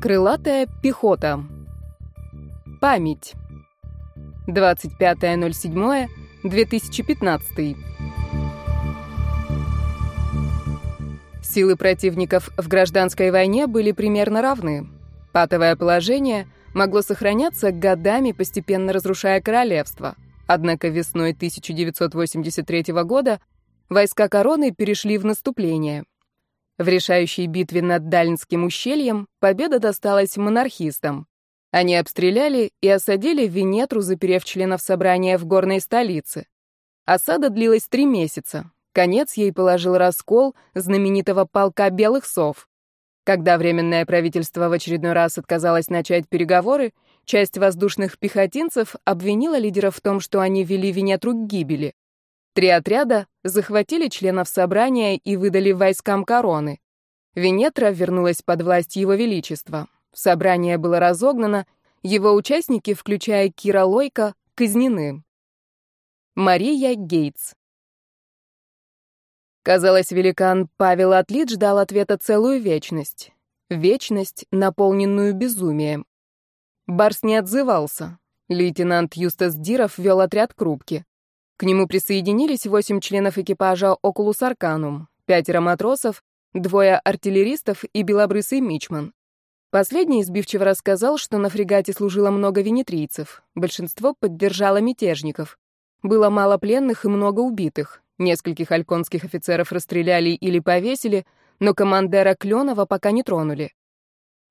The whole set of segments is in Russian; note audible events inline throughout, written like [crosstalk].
Крылатая пехота. Память. 25.07.2015. Силы противников в гражданской войне были примерно равны. Патовое положение могло сохраняться годами, постепенно разрушая королевство. Однако весной 1983 года войска короны перешли в наступление. В решающей битве над Дальнским ущельем победа досталась монархистам. Они обстреляли и осадили Венетру, заперев членов собрания в горной столице. Осада длилась три месяца. Конец ей положил раскол знаменитого полка белых сов. Когда Временное правительство в очередной раз отказалось начать переговоры, часть воздушных пехотинцев обвинила лидеров в том, что они вели Венетру к гибели. Три отряда захватили членов собрания и выдали войскам короны. Венетра вернулась под власть его величества. Собрание было разогнано, его участники, включая Кира Лойка, казнены. Мария Гейтс Казалось, великан Павел Атлит ждал ответа целую вечность. Вечность, наполненную безумием. Барс не отзывался. Лейтенант Юстас Диров вел отряд к рубке. К нему присоединились восемь членов экипажа «Окулус Арканум», пятеро матросов, двое артиллеристов и белобрысый мичман. Последний избивчиво рассказал, что на фрегате служило много венетрийцев. Большинство поддержало мятежников. Было мало пленных и много убитых. Нескольких альконских офицеров расстреляли или повесили, но командера Кленова пока не тронули.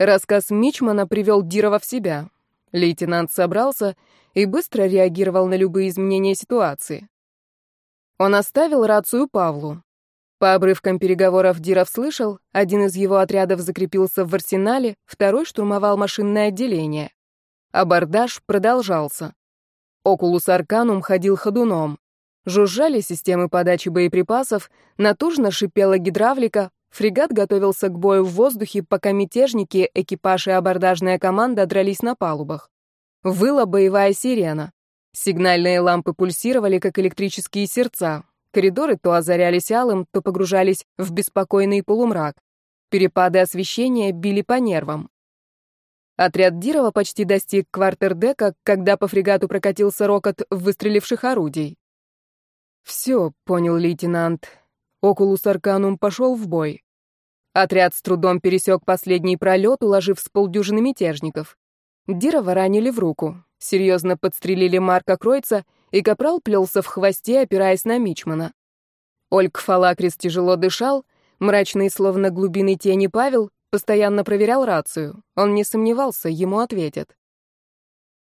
Рассказ Мичмана привел Дирова в себя. Лейтенант собрался и быстро реагировал на любые изменения ситуации. Он оставил рацию Павлу. По обрывкам переговоров Диров слышал, один из его отрядов закрепился в арсенале, второй штурмовал машинное отделение. Абордаж продолжался. Окулус Арканум ходил ходуном. Жужжали системы подачи боеприпасов, натужно шипела гидравлика, фрегат готовился к бою в воздухе, пока мятежники, экипаж и абордажная команда дрались на палубах. Выла боевая сирена. Сигнальные лампы пульсировали, как электрические сердца. Коридоры то озарялись алым, то погружались в беспокойный полумрак. Перепады освещения били по нервам. Отряд Дирова почти достиг квартердека, когда по фрегату прокатился рокот выстреливших орудий. «Все», — понял лейтенант. Окулус Арканум пошел в бой. Отряд с трудом пересек последний пролет, уложив с полдюжины мятежников. Дирова ранили в руку. Серьезно подстрелили Марка Кройца, и Капрал плелся в хвосте, опираясь на Мичмана. Ольг Фалакрис тяжело дышал, мрачный, словно глубины тени Павел, постоянно проверял рацию. Он не сомневался, ему ответят.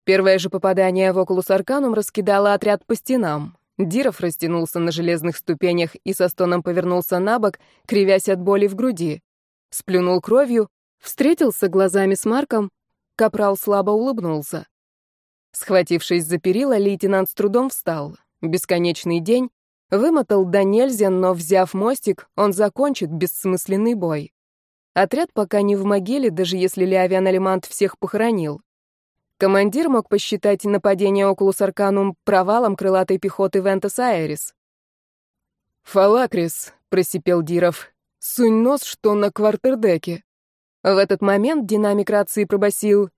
Первое же попадание в Окулус Арканум раскидало отряд по стенам. Диров растянулся на железных ступенях и со стоном повернулся на бок, кривясь от боли в груди. Сплюнул кровью, встретился глазами с Марком, Капрал слабо улыбнулся. Схватившись за перила, лейтенант с трудом встал. Бесконечный день вымотал до нельзя, но, взяв мостик, он закончит бессмысленный бой. Отряд пока не в могиле, даже если Леовиан Алимант всех похоронил. Командир мог посчитать нападение Окулус Арканум провалом крылатой пехоты Вентас Айрис. «Фалакрис», — просипел Диров, — «сунь нос, что на квартердеке». В этот момент динамик рации пробасил.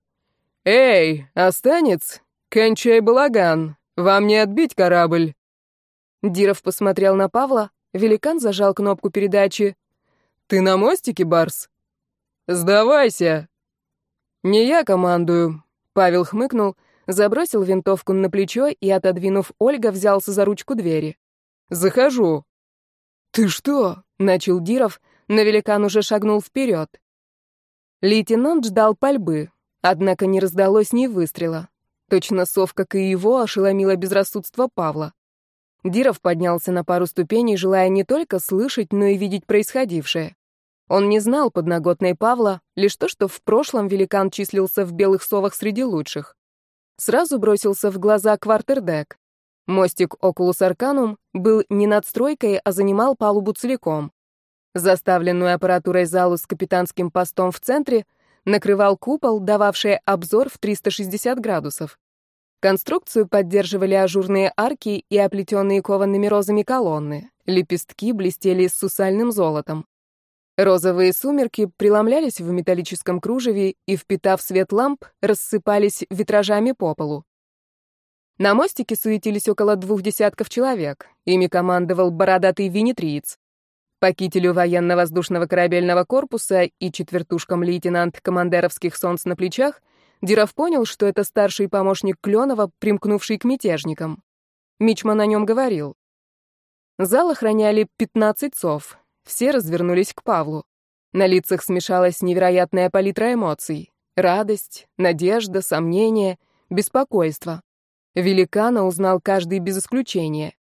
«Эй, останец? Кончай балаган! Вам не отбить корабль!» Диров посмотрел на Павла, великан зажал кнопку передачи. «Ты на мостике, Барс?» «Сдавайся!» «Не я командую», — Павел хмыкнул, забросил винтовку на плечо и, отодвинув Ольга, взялся за ручку двери. «Захожу». «Ты что?» — начал Диров, но великан уже шагнул вперед. Лейтенант ждал пальбы, однако не раздалось ни выстрела. Точно сов, как и его, ошеломило безрассудство Павла. Диров поднялся на пару ступеней, желая не только слышать, но и видеть происходившее. Он не знал подноготной Павла, лишь то, что в прошлом великан числился в белых совах среди лучших. Сразу бросился в глаза квартердек. Мостик Окулус Арканум был не надстройкой, а занимал палубу целиком. Заставленную аппаратурой залу с капитанским постом в центре накрывал купол, дававший обзор в 360 градусов. Конструкцию поддерживали ажурные арки и оплетенные коваными розами колонны. Лепестки блестели сусальным золотом. Розовые сумерки преломлялись в металлическом кружеве и, впитав свет ламп, рассыпались витражами по полу. На мостике суетились около двух десятков человек. Ими командовал бородатый винитриец. По кителю военно-воздушного корабельного корпуса и четвертушкам лейтенант командеровских солнц на плечах Диров понял, что это старший помощник Кленова, примкнувший к мятежникам. Мичман о нем говорил. Зал охраняли 15 сов. Все развернулись к Павлу. На лицах смешалась невероятная палитра эмоций. Радость, надежда, сомнение, беспокойство. Великана узнал каждый без исключения.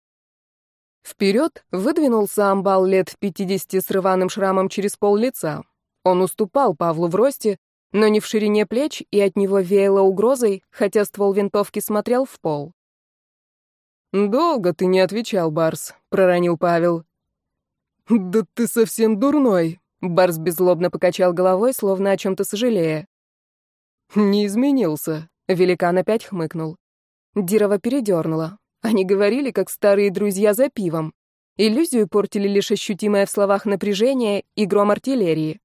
Вперед выдвинулся амбал лет 50 с рваным шрамом через пол лица. Он уступал Павлу в росте, но не в ширине плеч, и от него веяло угрозой, хотя ствол винтовки смотрел в пол. «Долго ты не отвечал, Барс», — проронил Павел. «Да ты совсем дурной», — Барс беззлобно покачал головой, словно о чем-то сожалея. «Не изменился», — великан опять хмыкнул. Дирова передернула. Они говорили, как старые друзья за пивом. Иллюзию портили лишь ощутимое в словах напряжение и гром артиллерии.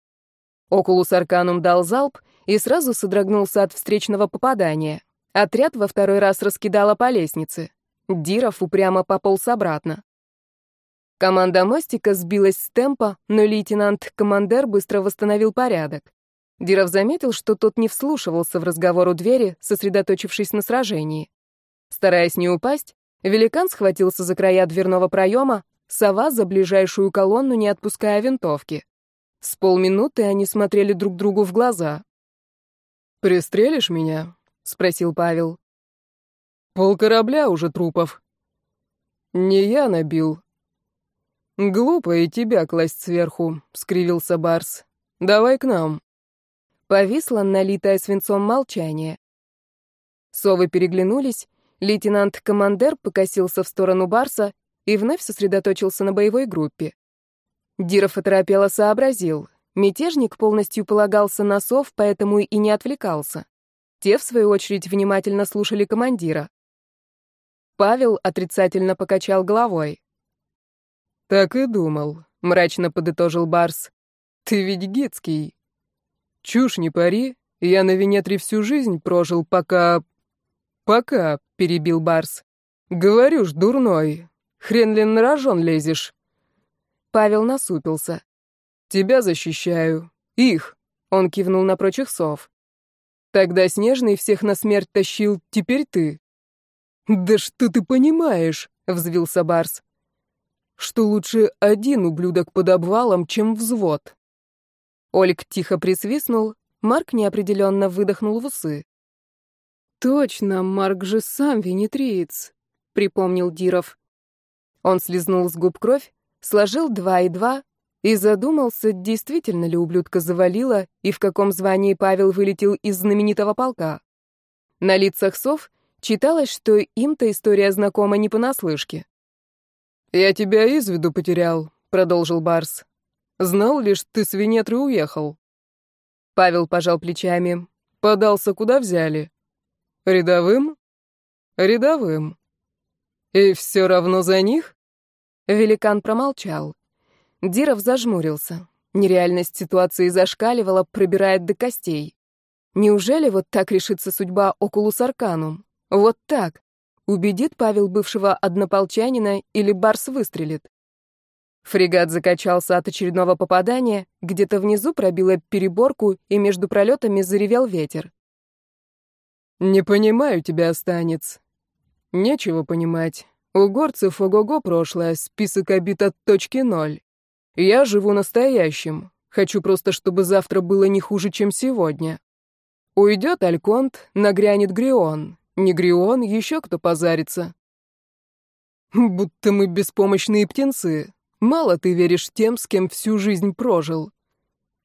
Окулус Арканум дал залп и сразу содрогнулся от встречного попадания. Отряд во второй раз раскидало по лестнице. Диров упрямо пополз обратно. Команда мостика сбилась с темпа, но лейтенант-командер быстро восстановил порядок. Диров заметил, что тот не вслушивался в разговор у двери, сосредоточившись на сражении. Стараясь не упасть, Великан схватился за края дверного проема, сова за ближайшую колонну, не отпуская винтовки. С полминуты они смотрели друг другу в глаза. «Пристрелишь меня?» — спросил Павел. «Пол корабля уже трупов». «Не я набил». «Глупо и тебя класть сверху», — скривился Барс. «Давай к нам». Повисло налитое свинцом молчание. Совы переглянулись, Лейтенант-командер покосился в сторону Барса и вновь сосредоточился на боевой группе. Диров оторопело сообразил. Мятежник полностью полагался на сов, поэтому и не отвлекался. Те, в свою очередь, внимательно слушали командира. Павел отрицательно покачал головой. «Так и думал», — мрачно подытожил Барс. «Ты ведь гидский. Чушь не пари, я на Венетре всю жизнь прожил, пока... пока — перебил Барс. «Говорю ж, дурной. Хрен ли на рожон лезешь?» Павел насупился. «Тебя защищаю. Их!» — он кивнул на прочих сов. «Тогда Снежный всех на смерть тащил, теперь ты». «Да что ты понимаешь?» — взвился Барс. «Что лучше один ублюдок под обвалом, чем взвод». Ольг тихо присвистнул, Марк неопределенно выдохнул в усы. «Точно, Марк же сам венетриец», — припомнил Диров. Он слезнул с губ кровь, сложил два и два и задумался, действительно ли ублюдка завалило и в каком звании Павел вылетел из знаменитого полка. На лицах сов читалось, что им-то история знакома не понаслышке. «Я тебя из виду потерял», — продолжил Барс. «Знал лишь, ты с Венетры уехал». Павел пожал плечами. «Подался, куда взяли?» Рядовым? Рядовым. И все равно за них? Великан промолчал. Диров зажмурился. Нереальность ситуации зашкаливала, пробирает до костей. Неужели вот так решится судьба Окулус Арканум? Вот так. Убедит Павел бывшего однополчанина или Барс выстрелит? Фрегат закачался от очередного попадания, где-то внизу пробило переборку, и между пролетами заревел ветер. «Не понимаю тебя, останец». «Нечего понимать. У горцев ого-го прошлое, список обид от точки ноль. Я живу настоящим. Хочу просто, чтобы завтра было не хуже, чем сегодня. Уйдет Альконт, нагрянет Грион. Не Грион, еще кто позарится. Будто мы беспомощные птенцы. Мало ты веришь тем, с кем всю жизнь прожил.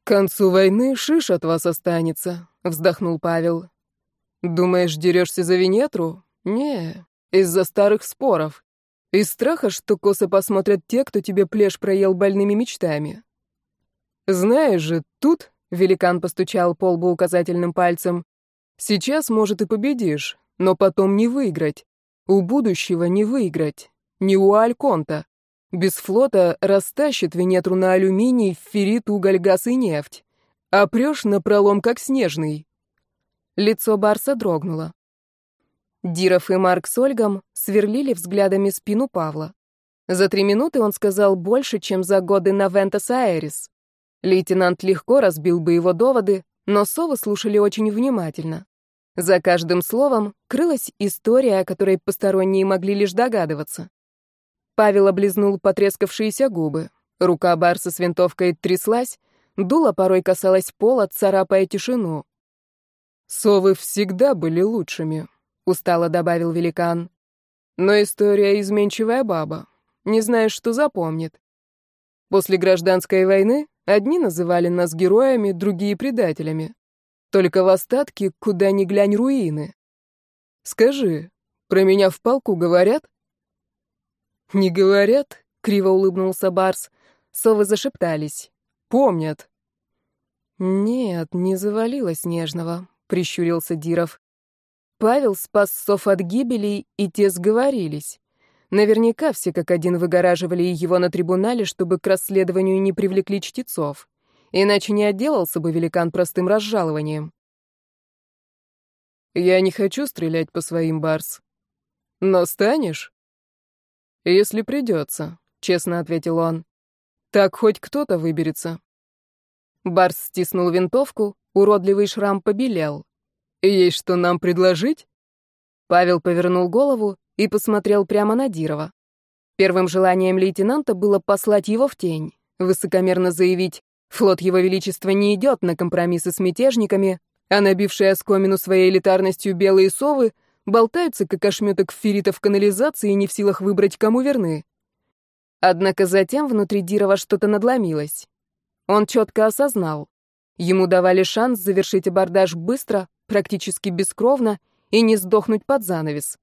К концу войны шиш от вас останется, вздохнул Павел. Думаешь, дерешься за Венетру? Не, из-за старых споров. Из страха, что косо посмотрят те, кто тебе плешь проел больными мечтами. Знаешь же, тут, — великан постучал по лбу указательным пальцем, — сейчас, может, и победишь, но потом не выиграть. У будущего не выиграть. Не у Альконта. Без флота растащит Венетру на алюминий, феррит, уголь, газ и нефть. А прешь напролом, как снежный. Лицо Барса дрогнуло. Диров и Марк с Ольгом сверлили взглядами спину Павла. За три минуты он сказал больше, чем за годы на Вентас Аэрис. Лейтенант легко разбил бы его доводы, но совы слушали очень внимательно. За каждым словом крылась история, о которой посторонние могли лишь догадываться. Павел облизнул потрескавшиеся губы. Рука Барса с винтовкой тряслась, дуло порой касалось пола, царапая тишину. «Совы всегда были лучшими», — устало добавил великан. «Но история изменчивая баба не знаешь, что запомнит. После гражданской войны одни называли нас героями, другие — предателями. Только в остатке, куда ни глянь, руины. Скажи, про меня в полку говорят? Не говорят, — криво улыбнулся Барс. Совы зашептались. Помнят. Нет, не завалилось Нежного, — прищурился Диров. Павел спас сов от гибели, и те сговорились. Наверняка все как один выгораживали его на трибунале, чтобы к расследованию не привлекли чтецов. Иначе не отделался бы великан простым разжалованием. «Я не хочу стрелять по своим, Барс. Но станешь?» «Если придется», — честно ответил он. «Так хоть кто-то выберется». Барс стиснул винтовку, уродливый шрам побелел. «Есть что нам предложить?» Павел повернул голову и посмотрел прямо на Дирова. Первым желанием лейтенанта было послать его в тень, высокомерно заявить, флот его величества не идет на компромиссы с мятежниками, а набившие оскомину своей элитарностью белые совы болтаются, как ошметок ферритов в канализации, не в силах выбрать, кому верны. Однако затем внутри Дирова что-то надломилось. Он четко осознал. Ему давали шанс завершить абордаж быстро, практически бескровно и не сдохнуть под занавес.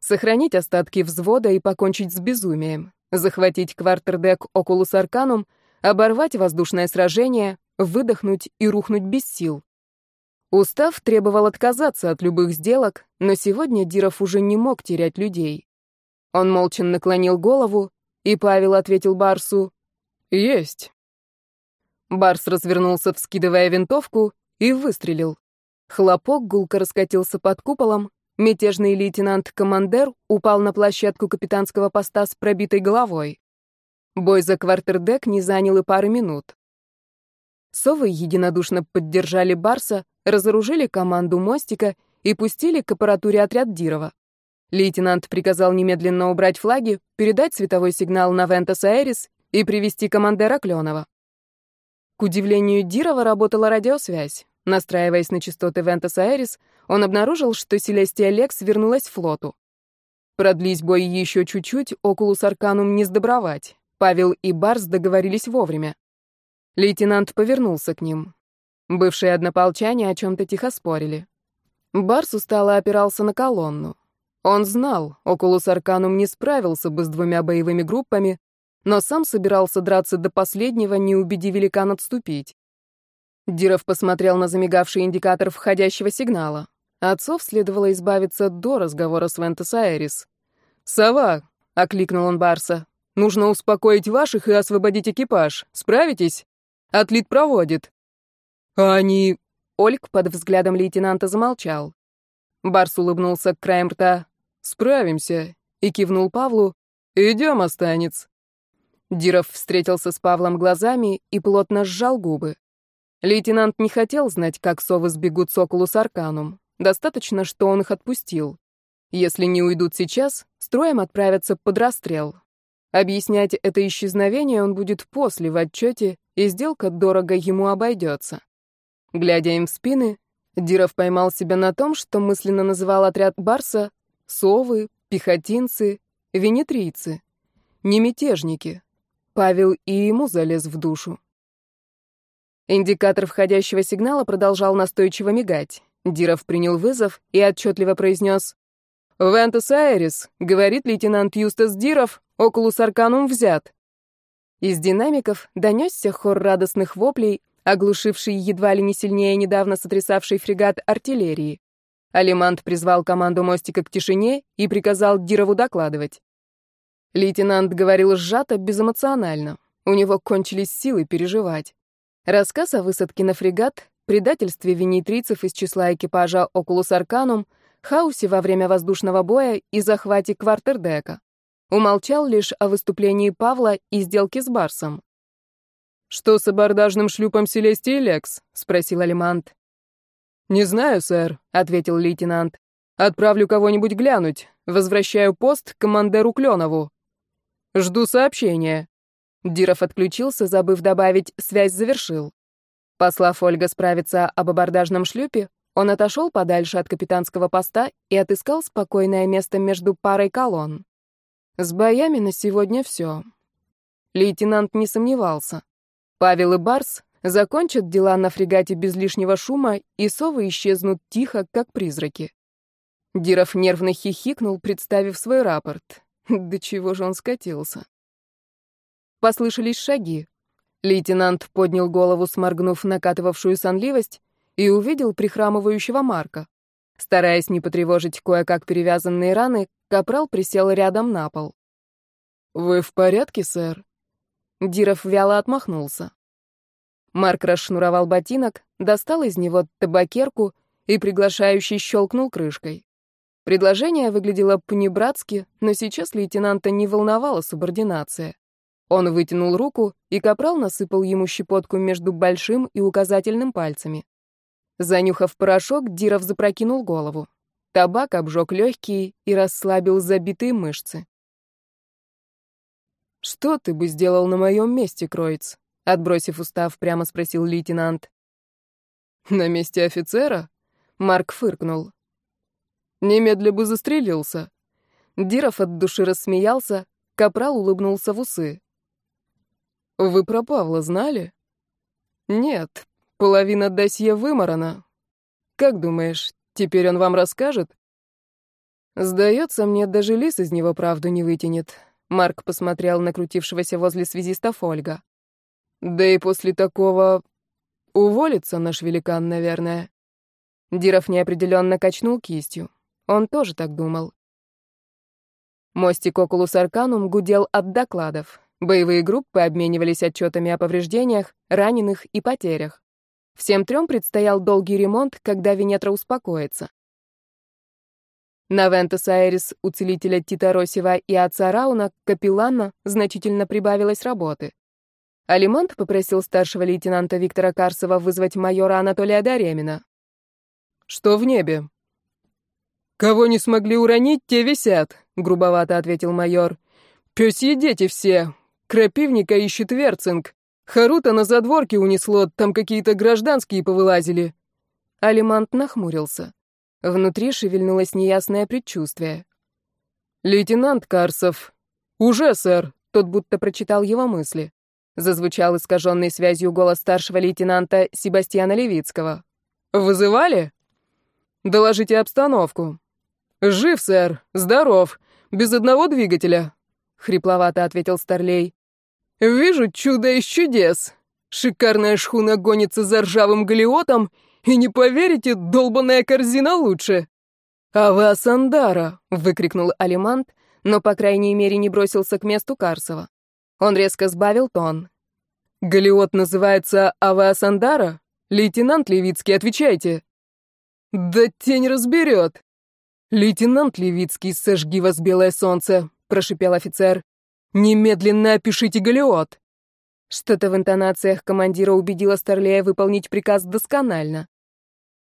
Сохранить остатки взвода и покончить с безумием. Захватить квартердек Окулус Арканум, оборвать воздушное сражение, выдохнуть и рухнуть без сил. Устав требовал отказаться от любых сделок, но сегодня Диров уже не мог терять людей. Он молча наклонил голову, и Павел ответил Барсу «Есть». Барс развернулся, вскидывая винтовку, и выстрелил. Хлопок гулко раскатился под куполом, Мятежный лейтенант-командер упал на площадку капитанского поста с пробитой головой. Бой за квартердек не занял и пары минут. Совы единодушно поддержали Барса, разоружили команду мостика и пустили к аппаратуре отряд Дирова. Лейтенант приказал немедленно убрать флаги, передать световой сигнал на Вентас Аэрис и привести командира Кленова. К удивлению Дирова работала радиосвязь. Настраиваясь на частоты Вентас Аэрис, он обнаружил, что Селестия Лекс вернулась в флоту. Продлись бой еще чуть-чуть, Окулус Арканум не сдобровать. Павел и Барс договорились вовремя. Лейтенант повернулся к ним. Бывшие однополчане о чем-то тихо спорили. Барс устало опирался на колонну. Он знал, Окулус Арканум не справился бы с двумя боевыми группами, но сам собирался драться до последнего, не убедив великан отступить. Диров посмотрел на замигавший индикатор входящего сигнала. Отцов следовало избавиться до разговора с Вентес Айрис. «Сова!» — окликнул он Барса. «Нужно успокоить ваших и освободить экипаж. Справитесь? Отлит проводит». «А они...» Ольг под взглядом лейтенанта замолчал. Барс улыбнулся краем рта. «Справимся», и кивнул Павлу. «Идем, останец». Диров встретился с Павлом глазами и плотно сжал губы. Лейтенант не хотел знать, как совы сбегут с Окулус Арканум. Достаточно, что он их отпустил. Если не уйдут сейчас, строем отправятся под расстрел. Объяснять это исчезновение он будет после в отчете, и сделка дорого ему обойдется. Глядя им в спины, Диров поймал себя на том, что мысленно называл отряд Барса совы, пехотинцы, венетрийцы. Не мятежники. Павел и ему залез в душу. Индикатор входящего сигнала продолжал настойчиво мигать. Диров принял вызов и отчетливо произнес «Вентус Айрис», — говорит лейтенант Юстас Диров, «Окулус Арканум взят». Из динамиков донесся хор радостных воплей, оглушивший едва ли не сильнее недавно сотрясавший фрегат артиллерии. Алимант призвал команду мостика к тишине и приказал Дирову докладывать. Лейтенант говорил сжато, безэмоционально. У него кончились силы переживать. Рассказ о высадке на фрегат, предательстве винейтрийцев из числа экипажа «Окулус Арканум», хаосе во время воздушного боя и захвате квартердека. Умолчал лишь о выступлении Павла и сделке с Барсом. «Что с абордажным шлюпом Селестии Лекс?» — спросил Алимант. «Не знаю, сэр», — ответил лейтенант. «Отправлю кого-нибудь глянуть. Возвращаю пост командеру Кленову. Жду сообщения». Диров отключился, забыв добавить «связь завершил». Послав Ольга справиться об абордажном шлюпе, он отошел подальше от капитанского поста и отыскал спокойное место между парой колонн. С боями на сегодня все. Лейтенант не сомневался. Павел и Барс закончат дела на фрегате без лишнего шума, и совы исчезнут тихо, как призраки. Диров нервно хихикнул, представив свой рапорт. [laughs] До чего же он скатился? Послышались шаги. Лейтенант поднял голову, сморгнув накатывавшую сонливость, и увидел прихрамывающего Марка. Стараясь не потревожить кое-как перевязанные раны, капрал присел рядом на пол. «Вы в порядке, сэр?» Диров вяло отмахнулся. Марк расшнуровал ботинок, достал из него табакерку и приглашающий щелкнул крышкой. Предложение выглядело понебратски, но сейчас лейтенанта не волновала субординация. Он вытянул руку, и капрал насыпал ему щепотку между большим и указательным пальцами. Занюхав порошок, Диров запрокинул голову. Табак обжег легкие и расслабил забитые мышцы. «Что ты бы сделал на моем месте, Кроиц?» Отбросив устав, прямо спросил лейтенант. «На месте офицера?» Марк фыркнул. «Немедля бы застрелился». Диров от души рассмеялся, Капрал улыбнулся в усы. «Вы про Павла знали?» «Нет, половина досье выморана. Как думаешь, теперь он вам расскажет?» «Сдается мне, даже лис из него правду не вытянет. Марк посмотрел на крутившегося возле связиста Фольга. Да и после такого уволится наш великан, наверное. Диров неопределенно качнул кистью. Он тоже так думал. Мостик Окулус Арканум гудел от докладов. Боевые группы обменивались отчетами о повреждениях, раненых и потерях. Всем трем предстоял долгий ремонт, когда Венетра успокоится. На Вентес Айрис у целителя Тита Росева и отца Рауна, капеллана, значительно прибавилось работы. Алимант попросил старшего лейтенанта Виктора Карсова вызвать майора Анатолия Даремина. «Что в небе?» «Кого не смогли уронить, те висят», — грубовато ответил майор. «Пёсьи дети все. Крапивника ищет Верцинг. Харута на задворке унесло, там какие-то гражданские повылазили». Алимант нахмурился. Внутри шевельнулось неясное предчувствие. «Лейтенант Карсов». «Уже, сэр», — тот будто прочитал его мысли. Зазвучал искаженный связью голос старшего лейтенанта Себастьяна Левицкого. «Вызывали?» «Доложите обстановку». «Жив, сэр, здоров, без одного двигателя», — хрипловато ответил Старлей. «Вижу чудо из чудес. Шикарная шхуна гонится за ржавым галиотом и не поверите, долбаная корзина лучше. «Ава Сандара!» — выкрикнул Алимант, но, по крайней мере, не бросился к месту Карсова. Он резко сбавил тон. «Галиот называется Ава Сандара? Лейтенант Левицкий, отвечайте!» «Да тень разберет!» «Лейтенант Левицкий, сожги вас белое солнце!» — прошипел офицер. «Немедленно опишите Галиот!» Что-то в интонациях командира убедило Старлея выполнить приказ досконально.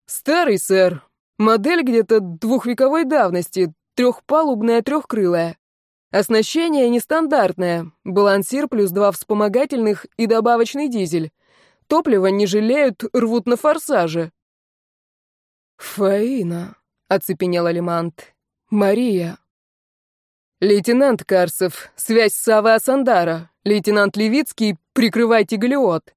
«Старый, сэр. Модель где-то двухвековой давности, трехпалубная, трехкрылая. Оснащение нестандартное, балансир плюс два вспомогательных и добавочный дизель. Топливо не жалеют, рвут на форсаже». «Фаина», — оцепенел Алимант. «Мария». «Лейтенант Карсов, связь с Савой Асандара. Лейтенант Левицкий, прикрывайте Галиот».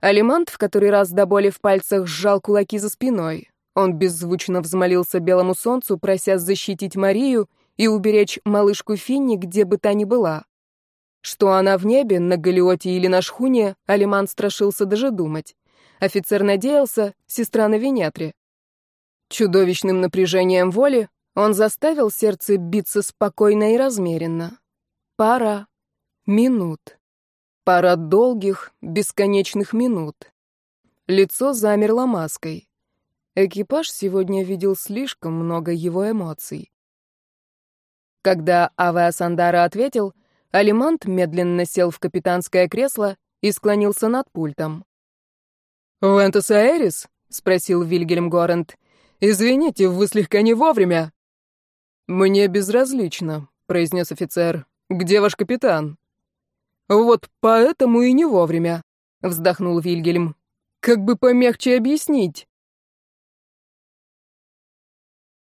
Алимант в который раз до боли в пальцах сжал кулаки за спиной. Он беззвучно взмолился белому солнцу, прося защитить Марию и уберечь малышку Финни, где бы та ни была. Что она в небе, на галиоте или на шхуне, Алиман страшился даже думать. Офицер надеялся, сестра на Венетре. Чудовищным напряжением воли он заставил сердце биться спокойно и размеренно. Пара минут. Пара долгих, бесконечных минут. Лицо замерло маской. Экипаж сегодня видел слишком много его эмоций. Когда Авиасандара ответил, Алимант медленно сел в капитанское кресло и склонился над пультом. «Вентес Аэрис?» — спросил Вильгельм Горент. «Извините, вы слегка не вовремя». «Мне безразлично», — произнес офицер. «Где ваш капитан?» «Вот поэтому и не вовремя», — вздохнул Вильгельм. «Как бы помягче объяснить?»